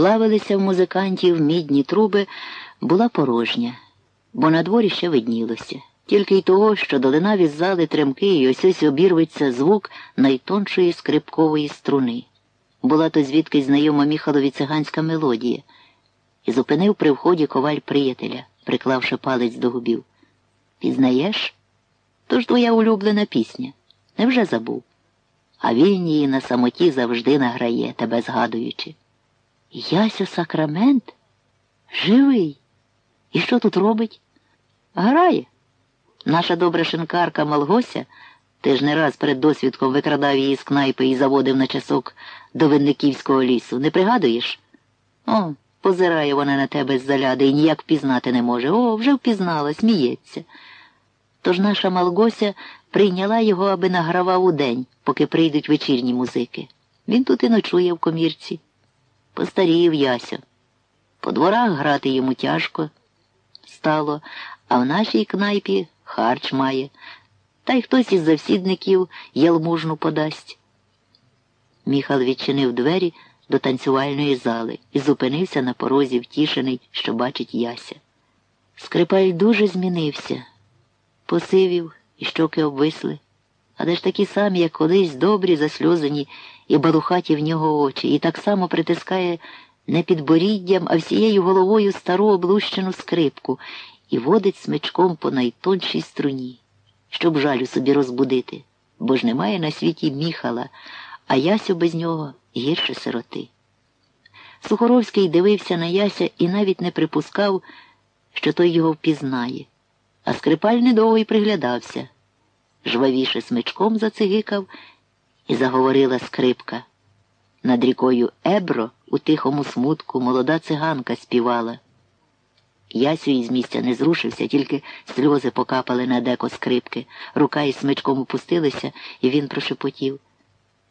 плавилися в музикантів мідні труби, була порожня, бо на дворі ще виднілося. Тільки й того, що долинав із зали тремки і ось ось обірветься звук найтоншої скрипкової струни. Була то звідки знайома Міхалові циганська мелодія, і зупинив при вході коваль приятеля, приклавши палець до губів. Пізнаєш? То ж твоя улюблена пісня. Невже забув? А він її на самоті завжди награє, тебе згадуючи. Яся Сакрамент? Живий. І що тут робить? Грає. Наша добра шинкарка Малгося, ти ж не раз перед досвідком викрадав її з кнайпи і заводив на часок до Винниківського лісу. Не пригадуєш? О, позирає вона на тебе з заляди і ніяк впізнати не може. О, вже впізнала, сміється. Тож наша Малгося прийняла його, аби награвав удень, поки прийдуть вечірні музики. Він тут і ночує в комірці. Постарів Яся. По дворах грати йому тяжко стало, а в нашій кнайпі харч має, та й хтось із завсідників ялмужну подасть. Міхал відчинив двері до танцювальної зали і зупинився на порозі, втішений, що бачить Яся. Скрипаль дуже змінився, посивів і щоки обвисли, але ж такі самі, як колись добрі, засльозані і балухаті в нього очі, і так само притискає не підборіддям, а всією головою стару облущену скрипку і водить смичком по найтоншій струні, щоб жалю собі розбудити, бо ж немає на світі міхала, а Ясю без нього гірше сироти. Сухоровський дивився на Яся і навіть не припускав, що той його впізнає, а скрипаль недовго й приглядався. Жвавіше смичком зацигикав і заговорила скрипка. Над рікою Ебро у тихому смутку молода циганка співала. Ясю із місця не зрушився, тільки сльози покапали на деко скрипки, рука із смичком опустилися, і він прошепотів.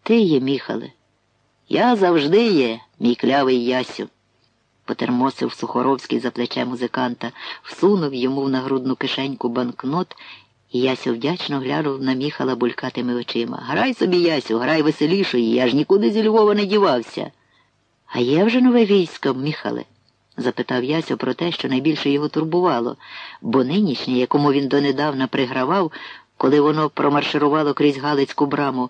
Ти є, міхале. Я завжди є, мій клявий Ясю. Потермосив Сухоровський за плече музиканта, всунув йому в нагрудну кишеньку банкнот, і Ясю вдячно глянув на міхала булькатими очима. Грай собі, Ясю, грай веселішої, я ж нікуди зі Львова не дівався. А є вже нове військо, міхале? запитав Ясю про те, що найбільше його турбувало, бо нинішнє, якому він донедавна пригравав, коли воно промарширувало крізь Галицьку браму,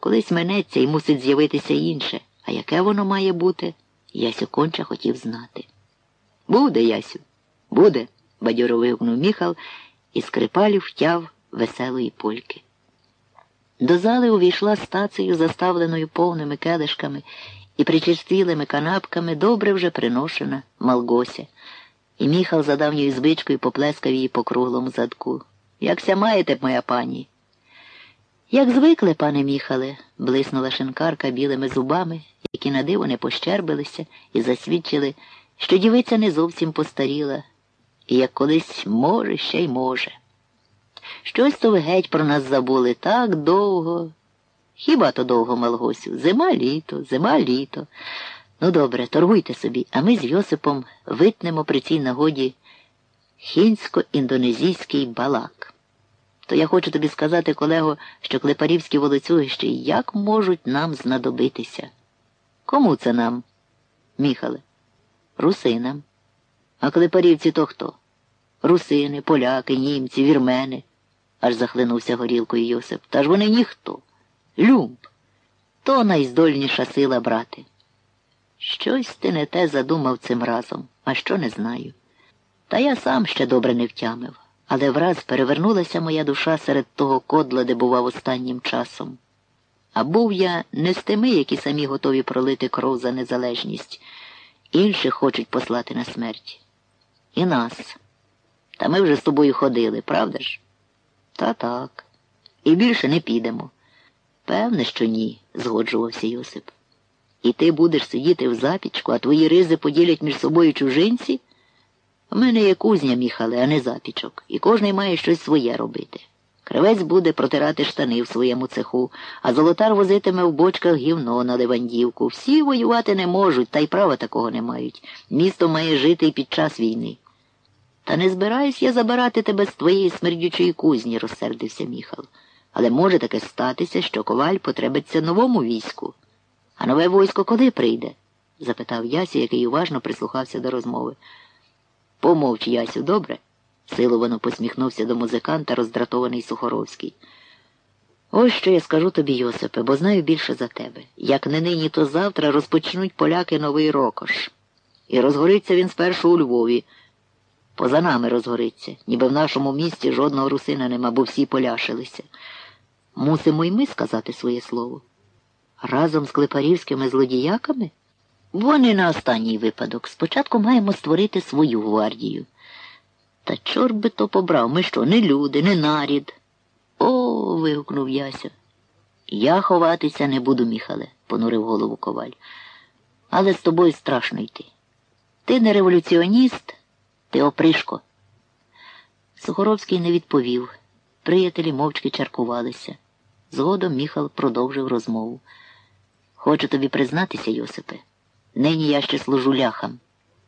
колись минеться і мусить з'явитися інше. А яке воно має бути? Ясю конче хотів знати. Буде, Ясю, буде, бадьоро вигукнув міхал і скрипалів втяв веселої польки. До зали увійшла стацею, заставленою повними келишками і причастілими канапками добре вже приношена Малгося. І міхал за давньою звичкою поплескав її по круглому задку. Якся маєте, моя пані? Як звикли, пане міхале, блиснула шинкарка білими зубами, які на диво не пощербилися і засвідчили, що дівиця не зовсім постаріла, і як колись може, ще й може. Щось то ви геть про нас забули так довго. Хіба то довго, Малгосю? Зима літо, зима літо. Ну, добре, торгуйте собі, а ми з Йосипом витнемо при цій нагоді хінсько-індонезійський балак. То я хочу тобі сказати, колего, що клепарівські волоцюгищі як можуть нам знадобитися. Кому це нам? Міхале? Русинам. А клепарівці то хто? Русини, поляки, німці, вірмени, аж захлинувся горілкою Йосип. Та ж вони ніхто. Люб, то найздольніша сила брати. Щось ти не те задумав цим разом, а що не знаю. Та я сам ще добре не втямив, але враз перевернулася моя душа серед того кодла, де бував останнім часом. А був я не з тими, які самі готові пролити кров за незалежність, інших хочуть послати на смерть. І нас. Та ми вже з тобою ходили, правда ж? Та так. І більше не підемо. Певне, що ні, згоджувався Йосип. І ти будеш сидіти в запічку, а твої ризи поділять між собою чужинці? У мене є кузня, міхале, а не запічок, і кожний має щось своє робити. Кривець буде протирати штани в своєму цеху, а золотар возитиме в бочках гівно на Левандівку. Всі воювати не можуть, та й права такого не мають. Місто має жити і під час війни. Та не збираюсь я забирати тебе з твоєї смердючої кузні, розсердився міхал. Але може таке статися, що коваль потребиться новому війську. А нове військо коли прийде? запитав Ясю, який уважно прислухався до розмови. Помовч, Ясю, добре? силовано посміхнувся до музиканта роздратований Сухоровський. Ось що я скажу тобі, Йосипе, бо знаю більше за тебе. Як не нині, то завтра розпочнуть поляки новий рокош. І розгориться він спершу у Львові. Поза нами розгориться, ніби в нашому місті жодного русина нема, бо всі поляшилися. Мусимо й ми сказати своє слово. Разом з клепарівськими злодіяками? Вони на останній випадок. Спочатку маємо створити свою гвардію. Та чорт би то побрав, ми що, не люди, не нарід. О. вигукнув Яся. Я ховатися не буду, міхале, понурив голову коваль. Але з тобою страшно йти. Ти не революціоніст, ти опришко. Сухоровський не відповів. Приятелі мовчки чаркувалися. Згодом Міхал продовжив розмову. Хочу тобі признатися, Йосипе. Нині я ще служу ляхам.